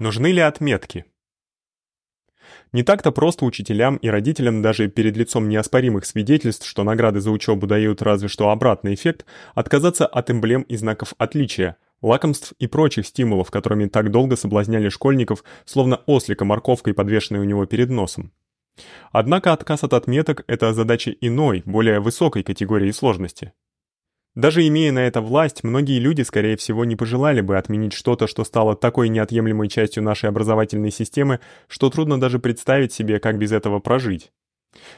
Нужны ли отметки? Не так-то просто учителям и родителям даже перед лицом неоспоримых свидетельств, что награды за учебу дают разве что обратный эффект, отказаться от эмблем и знаков отличия, лакомств и прочих стимулов, которыми так долго соблазняли школьников, словно ослика морковкой, подвешенной у него перед носом. Однако отказ от отметок это задача иной, более высокой категории сложности. Даже имея на это власть, многие люди, скорее всего, не пожелали бы отменить что-то, что стало такой неотъемлемой частью нашей образовательной системы, что трудно даже представить себе, как без этого прожить.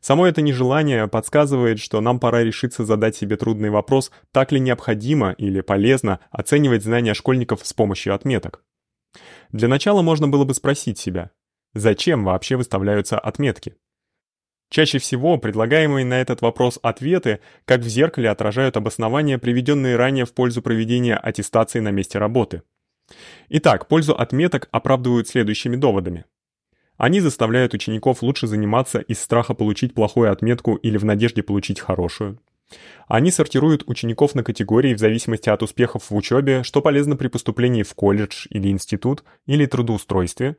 Само это нежелание подсказывает, что нам пора решиться задать себе трудный вопрос, так ли необходимо или полезно оценивать знания школьников с помощью отметок. Для начала можно было бы спросить себя, зачем вообще выставляются отметки? Чаще всего предлагаемые на этот вопрос ответы, как в зеркале, отражают обоснования, приведенные ранее в пользу проведения аттестации на месте работы. Итак, пользу отметок оправдывают следующими доводами. Они заставляют учеников лучше заниматься из страха получить плохую отметку или в надежде получить хорошую. Они сортируют учеников на категории в зависимости от успехов в учёбе, что полезно при поступлении в колледж или институт или трудоустройстве,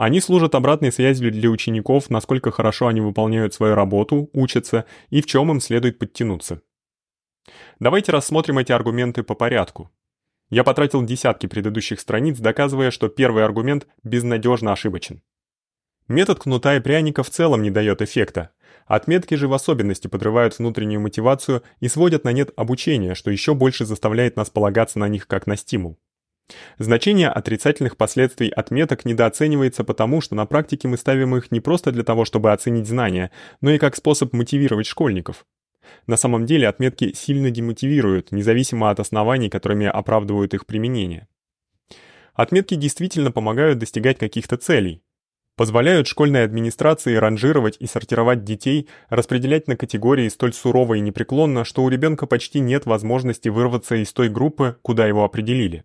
они служат обратной связью для учеников, насколько хорошо они выполняют свою работу, учатся и в чём им следует подтянуться. Давайте рассмотрим эти аргументы по порядку. Я потратил десятки предыдущих страниц, доказывая, что первый аргумент безнадёжно ошибочен. Метод кнута и пряника в целом не даёт эффекта. Отметки же в особенности подрывают внутреннюю мотивацию и сводят на нет обучение, что ещё больше заставляет нас полагаться на них как на стимул. Значение отрицательных последствий отметок недооценивается потому, что на практике мы ставим их не просто для того, чтобы оценить знания, но и как способ мотивировать школьников. На самом деле отметки сильно демотивируют, независимо от оснований, которыми оправдывают их применение. Отметки действительно помогают достигать каких-то целей. Позволяют школьной администрации ранжировать и сортировать детей, распределять на категории столь сурово и непреклонно, что у ребёнка почти нет возможности вырваться из той группы, куда его определили.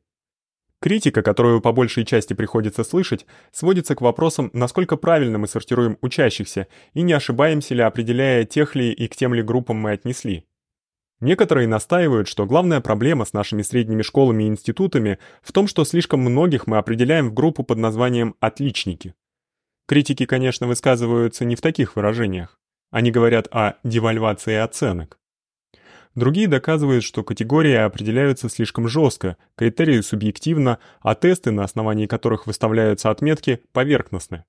Критика, которую по большей части приходится слышать, сводится к вопросам, насколько правильно мы сортируем учащихся и не ошибаемся ли, определяя тех ли и к тем ли группам мы отнесли. Некоторые настаивают, что главная проблема с нашими средними школами и институтами в том, что слишком многих мы определяем в группу под названием отличники. Критики, конечно, высказываются не в таких выражениях. Они говорят о девальвации оценок. Другие доказывают, что категории определяются слишком жестко, критерии субъективно, а тесты, на основании которых выставляются отметки, поверхностны.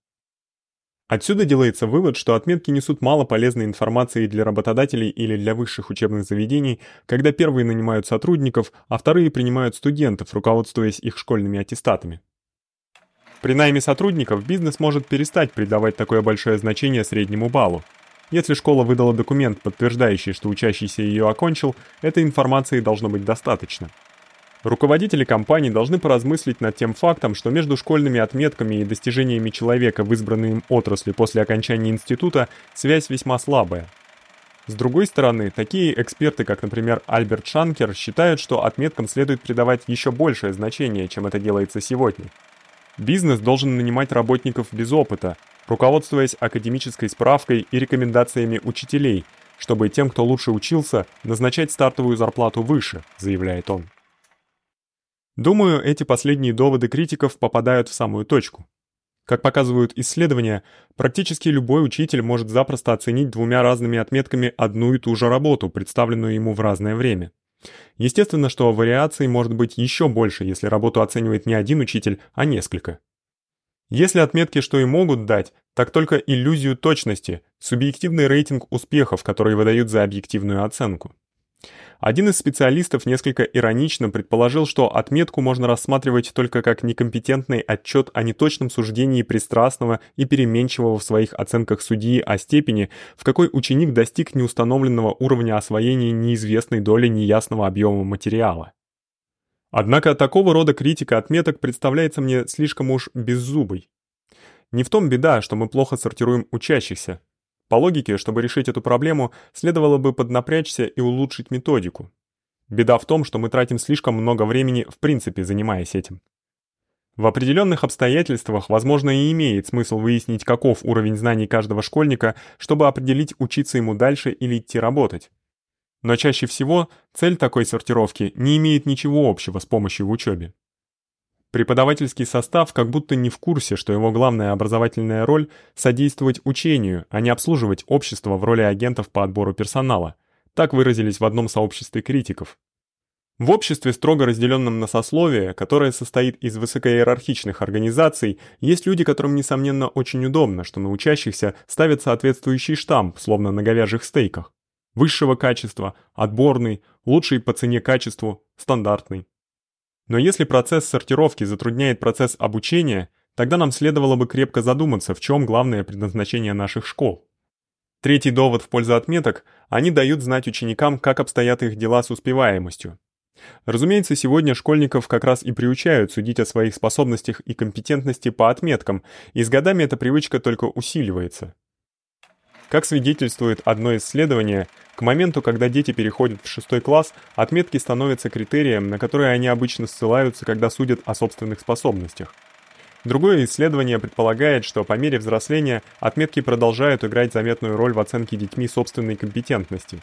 Отсюда делается вывод, что отметки несут мало полезной информации для работодателей или для высших учебных заведений, когда первые нанимают сотрудников, а вторые принимают студентов, руководствуясь их школьными аттестатами. При найме сотрудников бизнес может перестать придавать такое большое значение среднему баллу. Если школа выдала документ, подтверждающий, что учащийся её окончил, этой информации должно быть достаточно. Руководители компаний должны поразмыслить над тем фактом, что между школьными отметками и достижениями человека в избранной им отрасли после окончания института связь весьма слабая. С другой стороны, такие эксперты, как, например, Альберт Шанкер, считают, что отметкам следует придавать ещё большее значение, чем это делается сегодня. Бизнес должен нанимать работников без опыта, руководствуясь академической справкой и рекомендациями учителей, чтобы тем, кто лучше учился, назначать стартовую зарплату выше, заявляет он. Думаю, эти последние доводы критиков попадают в самую точку. Как показывают исследования, практически любой учитель может запросто оценить двумя разными отметками одну и ту же работу, представленную ему в разное время. Естественно, что вариаций может быть ещё больше, если работу оценивает не один учитель, а несколько. Если отметки что и могут дать, так только иллюзию точности, субъективный рейтинг успехов, который выдают за объективную оценку. Один из специалистов несколько иронично предположил, что отметку можно рассматривать только как некомпетентный отчёт о неточном суждении пристрастного и переменчивого в своих оценках судьи о степени, в какой ученик достиг неустановленного уровня освоения неизвестной доли неясного объёма материала. Однако такого рода критика отметок представляется мне слишком уж беззубой. Не в том беда, что мы плохо сортируем учащихся. По логике, чтобы решить эту проблему, следовало бы поднапрячься и улучшить методику. Беда в том, что мы тратим слишком много времени в принципе занимаясь этим. В определённых обстоятельствах, возможно, и имеет смысл выяснить, каков уровень знаний каждого школьника, чтобы определить, учиться ему дальше или идти работать. Но чаще всего цель такой сортировки не имеет ничего общего с помощью в учёбе. Преподавательский состав как будто не в курсе, что его главная образовательная роль содействовать учению, а не обслуживать общество в роли агентов по отбору персонала. Так выразились в одном сообществе критиков. В обществе, строго разделенном на сословия, которое состоит из высокоиерархичных организаций, есть люди, которым несомненно очень удобно, что на учащихся ставят соответствующий штамп, словно на говяжьих стейках. Высшего качества, отборный, лучший по цене качеству, стандартный. Но если процесс сортировки затрудняет процесс обучения, тогда нам следовало бы крепко задуматься, в чем главное предназначение наших школ. Третий довод в пользу отметок – они дают знать ученикам, как обстоят их дела с успеваемостью. Разумеется, сегодня школьников как раз и приучают судить о своих способностях и компетентности по отметкам, и с годами эта привычка только усиливается. Как свидетельствует одно исследование, к моменту, когда дети переходят в шестой класс, отметки становятся критерием, на который они обычно ссылаются, когда судят о собственных способностях. Другое исследование предполагает, что по мере взросления отметки продолжают играть заметную роль в оценке детьми собственной компетентности.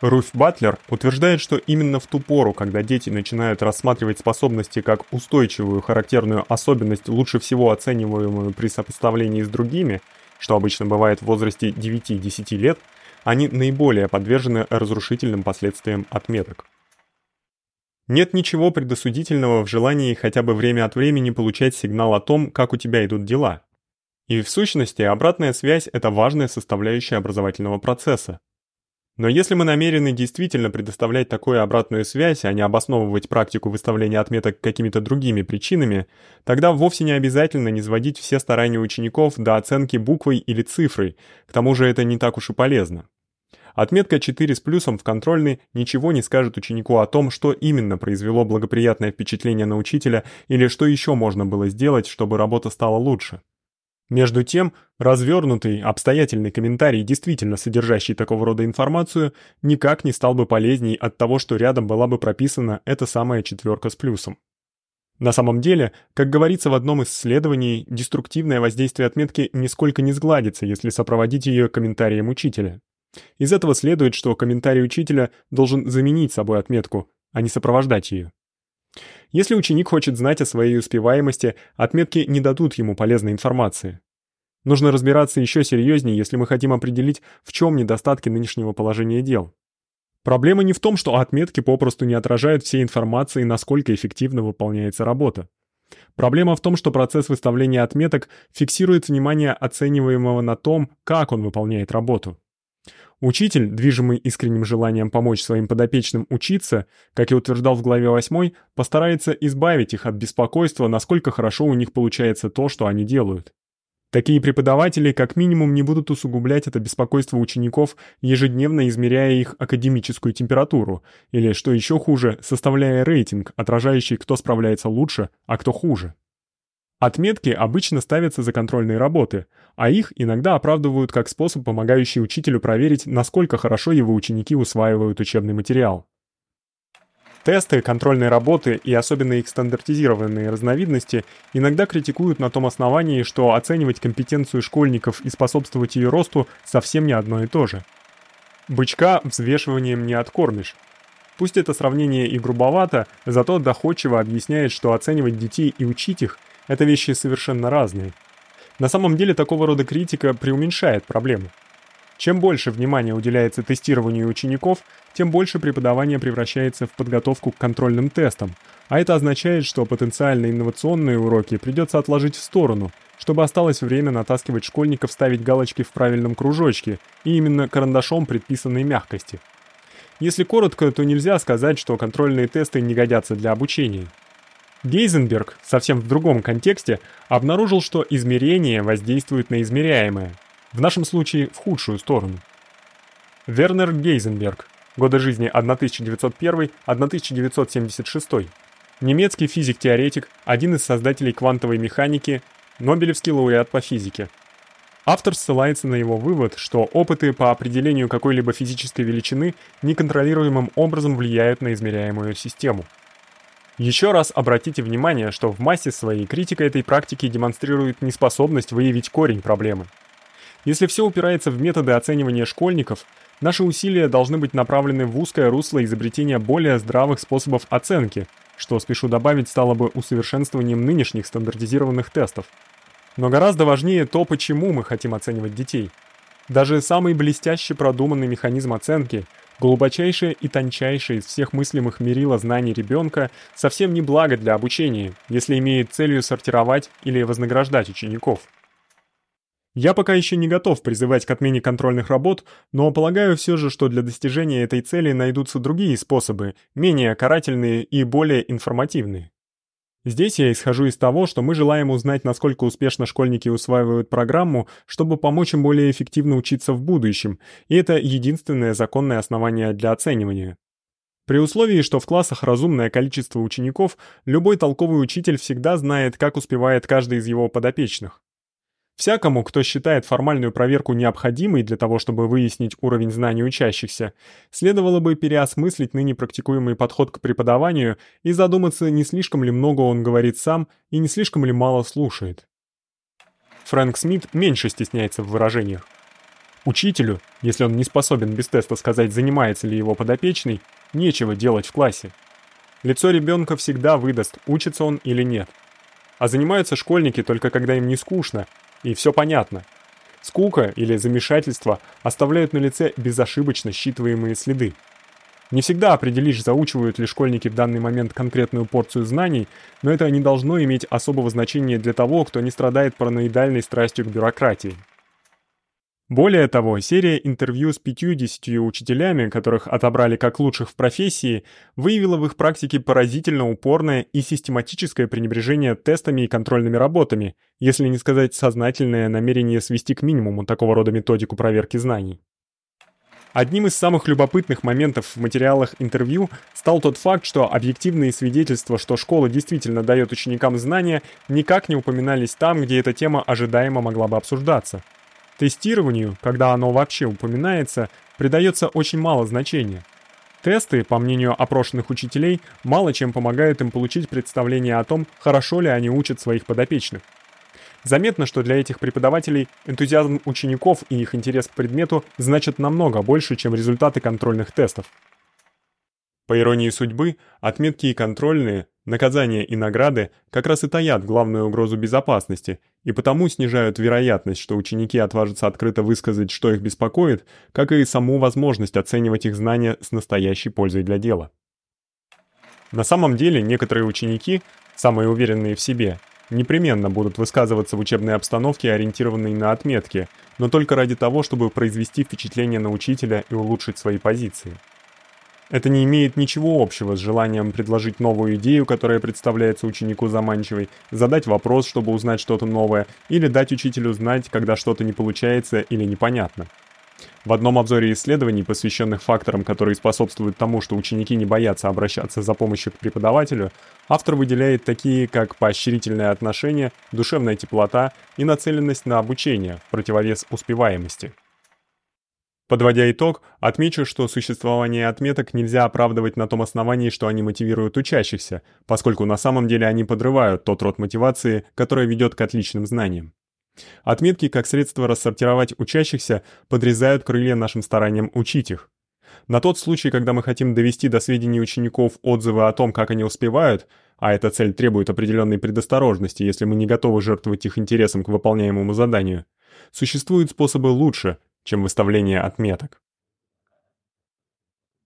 Руф Батлер утверждает, что именно в ту пору, когда дети начинают рассматривать способности как устойчивую характерную особенность, лучше всего оцениваемую при сопоставлении с другими, что обычно бывает в возрасте 9-10 лет, они наиболее подвержены разрушительным последствиям отметок. Нет ничего предосудительного в желании хотя бы время от времени получать сигнал о том, как у тебя идут дела. И в сущности, обратная связь это важная составляющая образовательного процесса. Но если мы намерены действительно предоставлять такую обратную связь, а не обосновывать практику выставления отметок какими-то другими причинами, тогда вовсе не обязательно низводить все старания учеников до оценки буквой или цифрой. К тому же это не так уж и полезно. Отметка 4 с плюсом в контрольной ничего не скажет ученику о том, что именно произвело благоприятное впечатление на учителя или что еще можно было сделать, чтобы работа стала лучше. Между тем, развернутый, обстоятельный комментарий, действительно содержащий такого рода информацию, никак не стал бы полезней от того, что рядом была бы прописана эта самая четверка с плюсом. На самом деле, как говорится в одном из исследований, деструктивное воздействие отметки нисколько не сгладится, если сопроводить ее комментарием учителя. Из этого следует, что комментарий учителя должен заменить собой отметку, а не сопровождать ее. Если ученик хочет знать о своей успеваемости, отметки не дадут ему полезной информации. Нужно разбираться еще серьезнее, если мы хотим определить, в чем недостатки нынешнего положения дел. Проблема не в том, что отметки попросту не отражают всей информации, насколько эффективно выполняется работа. Проблема в том, что процесс выставления отметок фиксирует внимание оцениваемого на том, как он выполняет работу. Учитель, движимый искренним желанием помочь своим подопечным учиться, как и утверждал в главе 8, постарается избавить их от беспокойства, насколько хорошо у них получается то, что они делают. Такие преподаватели как минимум не будут усугублять это беспокойство учеников, ежедневно измеряя их академическую температуру, или, что еще хуже, составляя рейтинг, отражающий, кто справляется лучше, а кто хуже. Отметки обычно ставятся за контрольные работы, а их иногда оправдывают как способ, помогающий учителю проверить, насколько хорошо его ученики усваивают учебный материал. Тесты, контрольные работы и особенно их стандартизированные разновидности иногда критикуют на том основании, что оценивать компетенцию школьников и способствовать ее росту совсем не одно и то же. Бычка взвешиванием не откормишь. Пусть это сравнение и грубовато, зато доходчиво объясняет, что оценивать детей и учить их это вещи совершенно разные. На самом деле такого рода критика преуменьшает проблему. Чем больше внимания уделяется тестированию учеников, тем больше преподавание превращается в подготовку к контрольным тестам, а это означает, что потенциально инновационные уроки придется отложить в сторону, чтобы осталось время натаскивать школьников ставить галочки в правильном кружочке и именно карандашом предписанной мягкости. Если коротко, то нельзя сказать, что контрольные тесты не годятся для обучения. Гейзенберг, совсем в другом контексте, обнаружил, что измерение воздействует на измеряемое, в нашем случае в худшую сторону. Вернер Гейзенберг, годы жизни 1901-1976, немецкий физик-теоретик, один из создателей квантовой механики, Нобелевский лауреат по физике. Автор ссылается на его вывод, что опыты по определению какой-либо физической величины неконтролируемым образом влияют на измеряемую систему. Еще раз обратите внимание, что в массе своей критика этой практики демонстрирует неспособность выявить корень проблемы. Если все упирается в методы оценивания школьников, наши усилия должны быть направлены в узкое русло изобретения более здравых способов оценки, что, спешу добавить, стало бы усовершенствованием нынешних стандартизированных тестов. Но гораздо важнее то, почему мы хотим оценивать детей. Даже самый блестяще продуманный механизм оценки, глубочайшее и тончайшее из всех мыслимых мерила знаний ребенка, совсем не благо для обучения, если имеет целью сортировать или вознаграждать учеников. Я пока еще не готов призывать к отмене контрольных работ, но полагаю все же, что для достижения этой цели найдутся другие способы, менее карательные и более информативные. Здесь я исхожу из того, что мы желаем узнать, насколько успешно школьники усваивают программу, чтобы помочь им более эффективно учиться в будущем, и это единственное законное основание для оценивания. При условии, что в классах разумное количество учеников, любой толковый учитель всегда знает, как успевает каждый из его подопечных. Всякому, кто считает формальную проверку необходимой для того, чтобы выяснить уровень знаний учащихся, следовало бы переосмыслить ныне практикуемый подход к преподаванию и задуматься, не слишком ли много он говорит сам и не слишком ли мало слушает. Фрэнк Смит меньше стесняется в выражениях. Учителю, если он не способен без теста сказать, занимается ли его подопечный, нечего делать в классе. Лицо ребенка всегда выдаст, учится он или нет. А занимаются школьники только когда им не скучно, и все понятно. Скука или замешательство оставляют на лице безошибочно считываемые следы. Не всегда определишь, заучивают ли школьники в данный момент конкретную порцию знаний, но это не должно иметь особого значения для того, кто не страдает параноидальной страстью к бюрократии. Более того, серия интервью с 50 учителями, которых отобрали как лучших в профессии, выявила в их практике поразительно упорное и систематическое пренебрежение тестами и контрольными работами, если не сказать сознательное намерение свести к минимуму такого рода методику проверки знаний. Одним из самых любопытных моментов в материалах интервью стал тот факт, что объективные свидетельства, что школа действительно дает ученикам знания, никак не упоминались там, где эта тема ожидаемо могла бы обсуждаться. Тестированию, когда оно вообще упоминается, придается очень мало значения. Тесты, по мнению опрошенных учителей, мало чем помогают им получить представление о том, хорошо ли они учат своих подопечных. Заметно, что для этих преподавателей энтузиазм учеников и их интерес к предмету значат намного больше, чем результаты контрольных тестов. По иронии судьбы, отметки и контрольные, наказания и награды как раз и таят главную угрозу безопасности, и потому снижают вероятность, что ученики отважатся открыто высказать, что их беспокоит, как и саму возможность оценивать их знания с настоящей пользой для дела. На самом деле, некоторые ученики, самые уверенные в себе, непременно будут высказываться в учебной обстановке, ориентированной на отметки, но только ради того, чтобы произвести впечатление на учителя и улучшить свои позиции. Это не имеет ничего общего с желанием предложить новую идею, которая представляется ученику заманчивой, задать вопрос, чтобы узнать что-то новое, или дать учителю знать, когда что-то не получается или непонятно. В одном обзоре исследований, посвященных факторам, которые способствуют тому, что ученики не боятся обращаться за помощью к преподавателю, автор выделяет такие, как поощрительное отношение, душевная теплота и нацеленность на обучение противовес успеваемости. Подводя итог, отмечу, что существование отметок нельзя оправдывать на том основании, что они мотивируют учащихся, поскольку на самом деле они подрывают тот род мотивации, который ведет к отличным знаниям. Отметки, как средство рассортировать учащихся, подрезают крылья нашим стараниям учить их. На тот случай, когда мы хотим довести до сведения учеников отзывы о том, как они успевают, а эта цель требует определенной предосторожности, если мы не готовы жертвовать их интересом к выполняемому заданию, существуют способы лучше, чем выставление отметок.